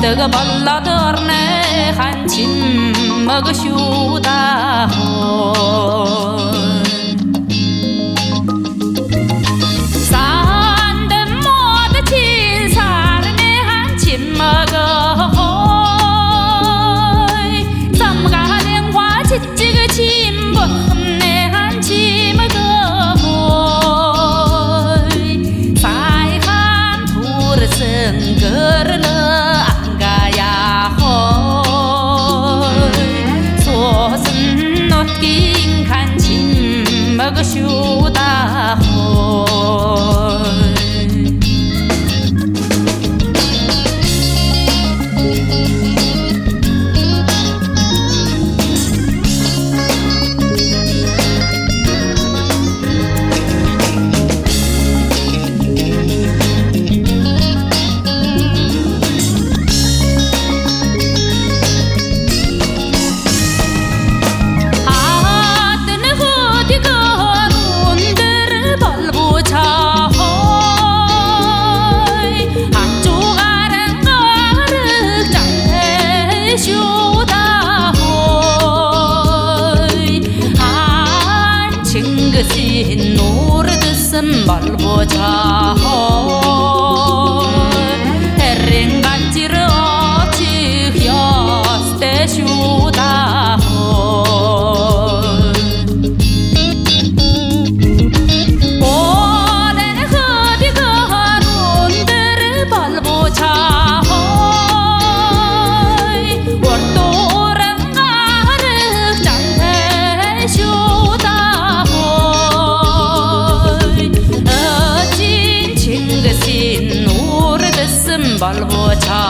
뜨거 벌러들네 한침 먹으슈다 호 Siêu! 안 징그신 노르드슨 말보자 Albo Chao.